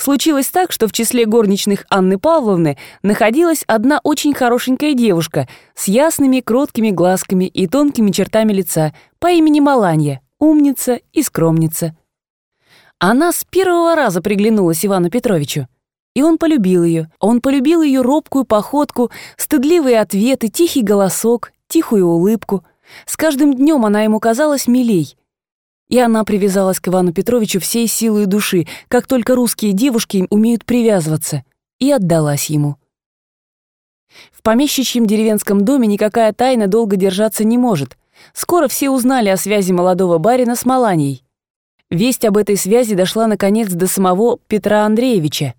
Случилось так, что в числе горничных Анны Павловны находилась одна очень хорошенькая девушка с ясными, кроткими глазками и тонкими чертами лица по имени Маланья, умница и скромница. Она с первого раза приглянулась Ивану Петровичу. И он полюбил ее. Он полюбил ее робкую походку, стыдливые ответы, тихий голосок, тихую улыбку. С каждым днем она ему казалась милей. И она привязалась к Ивану Петровичу всей силой души, как только русские девушки умеют привязываться, и отдалась ему. В помещичьем деревенском доме никакая тайна долго держаться не может. Скоро все узнали о связи молодого барина с Маланьей. Весть об этой связи дошла, наконец, до самого Петра Андреевича.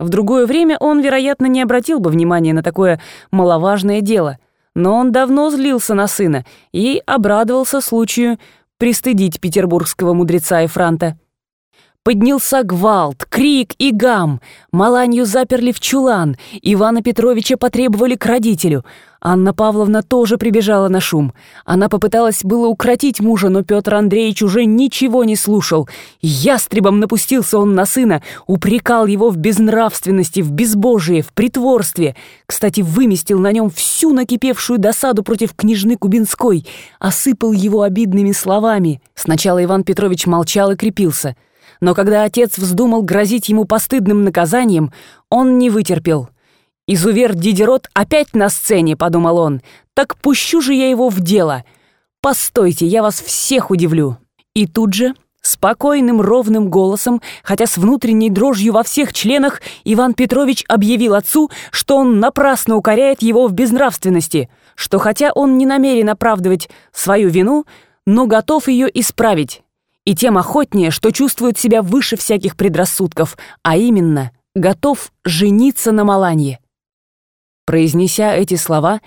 В другое время он, вероятно, не обратил бы внимания на такое маловажное дело, но он давно злился на сына и обрадовался случаю пристыдить петербургского мудреца Эфранта. Поднялся гвалт, крик и гам. Маланью заперли в чулан. Ивана Петровича потребовали к родителю. Анна Павловна тоже прибежала на шум. Она попыталась было укротить мужа, но Петр Андреевич уже ничего не слушал. Ястребом напустился он на сына, упрекал его в безнравственности, в безбожии, в притворстве. Кстати, выместил на нем всю накипевшую досаду против княжны Кубинской, осыпал его обидными словами. Сначала Иван Петрович молчал и крепился — но когда отец вздумал грозить ему постыдным наказанием, он не вытерпел. «Изувер Дидерот опять на сцене», — подумал он, — «так пущу же я его в дело. Постойте, я вас всех удивлю». И тут же, спокойным ровным голосом, хотя с внутренней дрожью во всех членах, Иван Петрович объявил отцу, что он напрасно укоряет его в безнравственности, что хотя он не намерен оправдывать свою вину, но готов ее исправить и тем охотнее, что чувствует себя выше всяких предрассудков, а именно готов жениться на Маланье. Произнеся эти слова,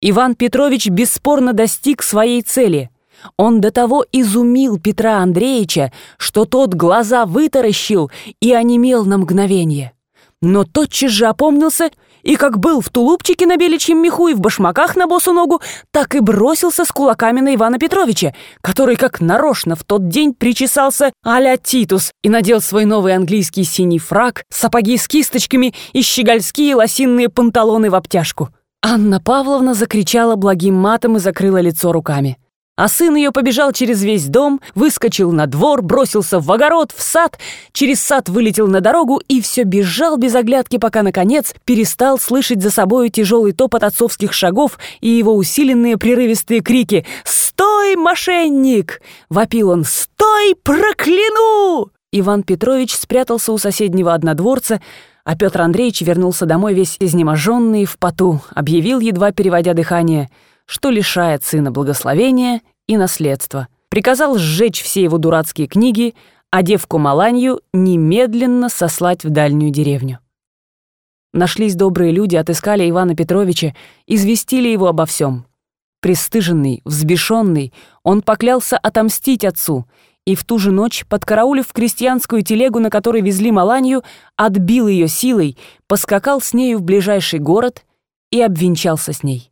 Иван Петрович бесспорно достиг своей цели. Он до того изумил Петра Андреевича, что тот глаза вытаращил и онемел на мгновение. Но тотчас же опомнился и как был в тулупчике на беличьем меху и в башмаках на босу ногу, так и бросился с кулаками на Ивана Петровича, который как нарочно в тот день причесался а-ля Титус и надел свой новый английский синий фраг, сапоги с кисточками и щегольские лосинные панталоны в обтяжку. Анна Павловна закричала благим матом и закрыла лицо руками. А сын ее побежал через весь дом, выскочил на двор, бросился в огород, в сад, через сад вылетел на дорогу и все бежал без оглядки, пока, наконец, перестал слышать за собою тяжелый топот отцовских шагов и его усиленные прерывистые крики «Стой, мошенник!» — вопил он «Стой, прокляну!» Иван Петрович спрятался у соседнего однодворца, а Петр Андреевич вернулся домой весь изнеможенный в поту, объявил, едва переводя дыхание — что лишает сына благословения и наследства. Приказал сжечь все его дурацкие книги, а девку Маланью немедленно сослать в дальнюю деревню. Нашлись добрые люди, отыскали Ивана Петровича, известили его обо всем. Престыженный, взбешенный, он поклялся отомстить отцу и в ту же ночь, подкараулив крестьянскую телегу, на которой везли Маланью, отбил ее силой, поскакал с нею в ближайший город и обвенчался с ней.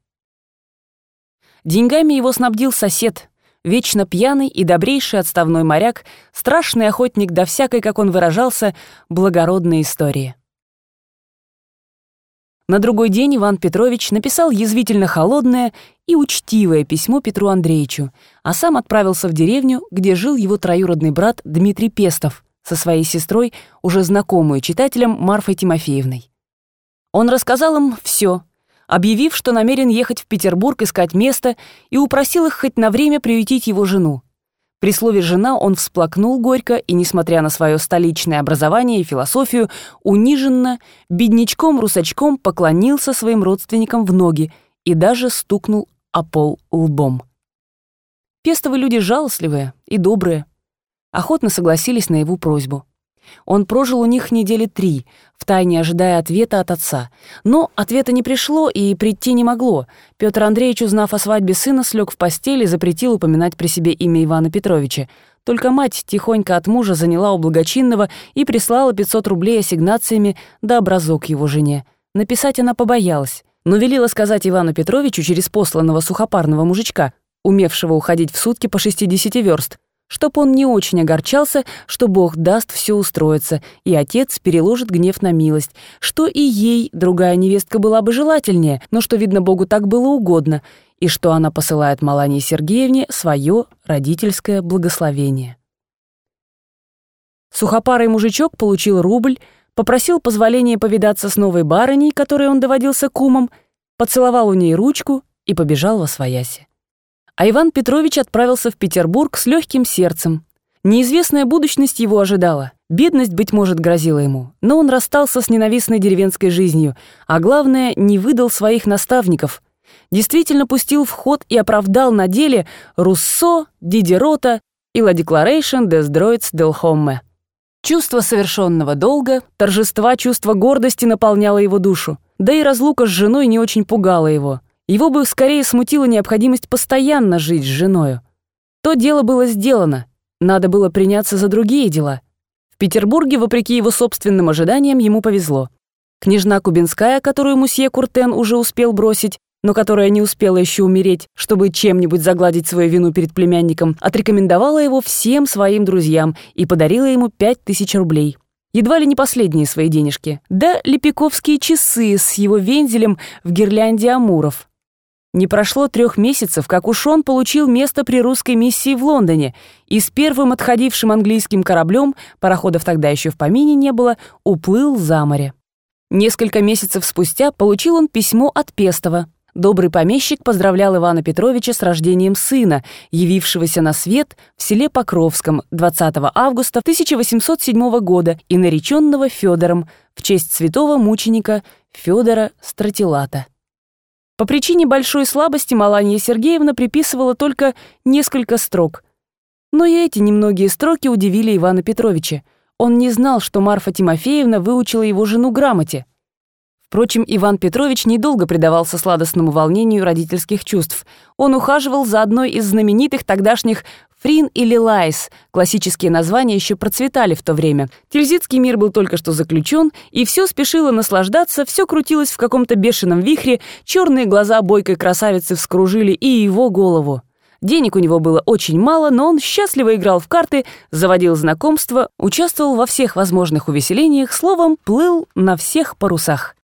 Деньгами его снабдил сосед, вечно пьяный и добрейший отставной моряк, страшный охотник до всякой, как он выражался, благородной истории. На другой день Иван Петрович написал язвительно холодное и учтивое письмо Петру Андреевичу, а сам отправился в деревню, где жил его троюродный брат Дмитрий Пестов со своей сестрой, уже знакомую читателям Марфой Тимофеевной. Он рассказал им все, объявив, что намерен ехать в Петербург искать место и упросил их хоть на время приютить его жену. При слове «жена» он всплакнул горько и, несмотря на свое столичное образование и философию, униженно, беднячком-русачком поклонился своим родственникам в ноги и даже стукнул о пол лбом. Пестовы люди жалостливые и добрые. Охотно согласились на его просьбу. Он прожил у них недели три, втайне ожидая ответа от отца. Но ответа не пришло и прийти не могло. Петр Андреевич, узнав о свадьбе сына, слег в постель и запретил упоминать при себе имя Ивана Петровича. Только мать тихонько от мужа заняла у благочинного и прислала 500 рублей ассигнациями да образок его жене. Написать она побоялась, но велела сказать Ивану Петровичу через посланного сухопарного мужичка, умевшего уходить в сутки по 60 верст, чтоб он не очень огорчался, что Бог даст все устроиться, и отец переложит гнев на милость, что и ей другая невестка была бы желательнее, но что, видно, Богу так было угодно, и что она посылает Малании Сергеевне свое родительское благословение. Сухопарый мужичок получил рубль, попросил позволения повидаться с новой барыней, которой он доводился кумом, поцеловал у ней ручку и побежал во свояси а Иван Петрович отправился в Петербург с легким сердцем. Неизвестная будущность его ожидала. Бедность, быть может, грозила ему, но он расстался с ненавистной деревенской жизнью, а главное, не выдал своих наставников. Действительно пустил в ход и оправдал на деле Руссо, Дидерота и La Declaration des Droits del Homme. Чувство совершенного долга, торжества чувство гордости наполняло его душу, да и разлука с женой не очень пугала его – его бы скорее смутила необходимость постоянно жить с женою. То дело было сделано, надо было приняться за другие дела. В Петербурге, вопреки его собственным ожиданиям, ему повезло. Княжна Кубинская, которую мусье Куртен уже успел бросить, но которая не успела еще умереть, чтобы чем-нибудь загладить свою вину перед племянником, отрекомендовала его всем своим друзьям и подарила ему пять тысяч рублей. Едва ли не последние свои денежки. Да лепиковские часы с его вензелем в гирлянде амуров. Не прошло трех месяцев, как Ушон получил место при русской миссии в Лондоне и с первым отходившим английским кораблем, пароходов тогда еще в помине не было, уплыл за море. Несколько месяцев спустя получил он письмо от Пестова. Добрый помещик поздравлял Ивана Петровича с рождением сына, явившегося на свет в селе Покровском 20 августа 1807 года и нареченного Федором в честь святого мученика Федора Стратилата. По причине большой слабости Маланья Сергеевна приписывала только несколько строк. Но и эти немногие строки удивили Ивана Петровича. Он не знал, что Марфа Тимофеевна выучила его жену грамоте. Впрочем, Иван Петрович недолго предавался сладостному волнению родительских чувств. Он ухаживал за одной из знаменитых тогдашних Фрин или Лайс, классические названия еще процветали в то время. Тильзитский мир был только что заключен, и все спешило наслаждаться, все крутилось в каком-то бешеном вихре, черные глаза бойкой красавицы вскружили и его голову. Денег у него было очень мало, но он счастливо играл в карты, заводил знакомства, участвовал во всех возможных увеселениях, словом, плыл на всех парусах.